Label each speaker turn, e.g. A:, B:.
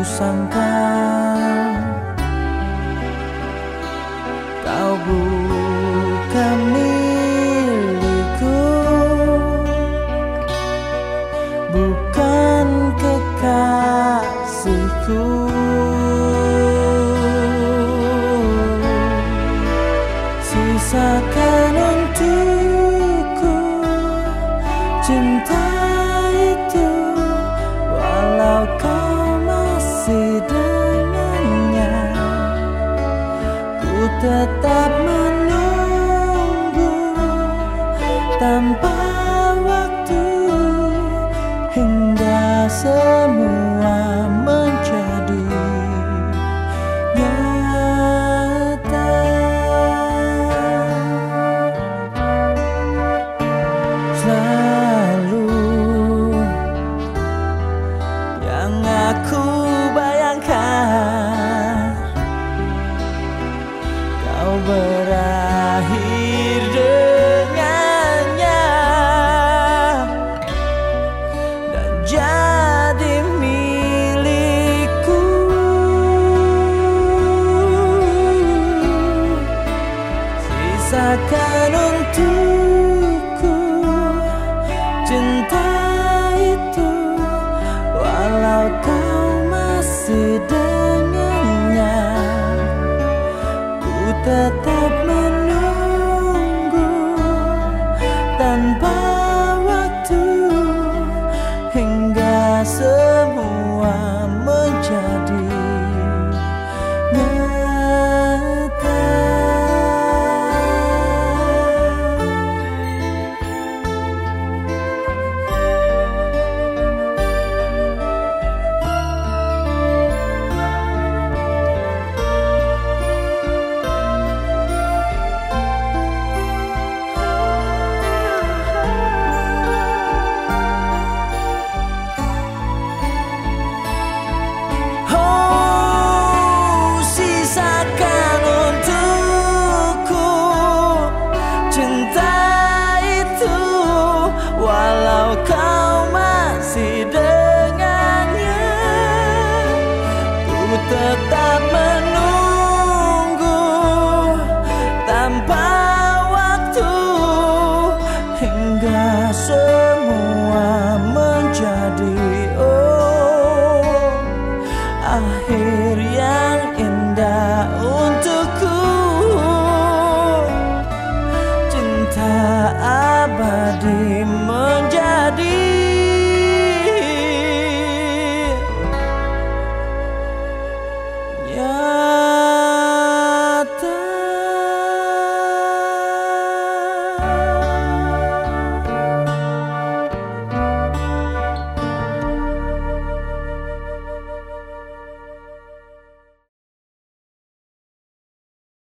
A: kusangka. Kau bukan milikku. Bukan kekasihku. Sisakan untukku cinta semua menjadi nyata. Selalu yang aku bayangkan kau berakhir rasakan untukku. Cinta itu walau kau masih dengannya ku tetap menunggu tanpa waktu hingga selesai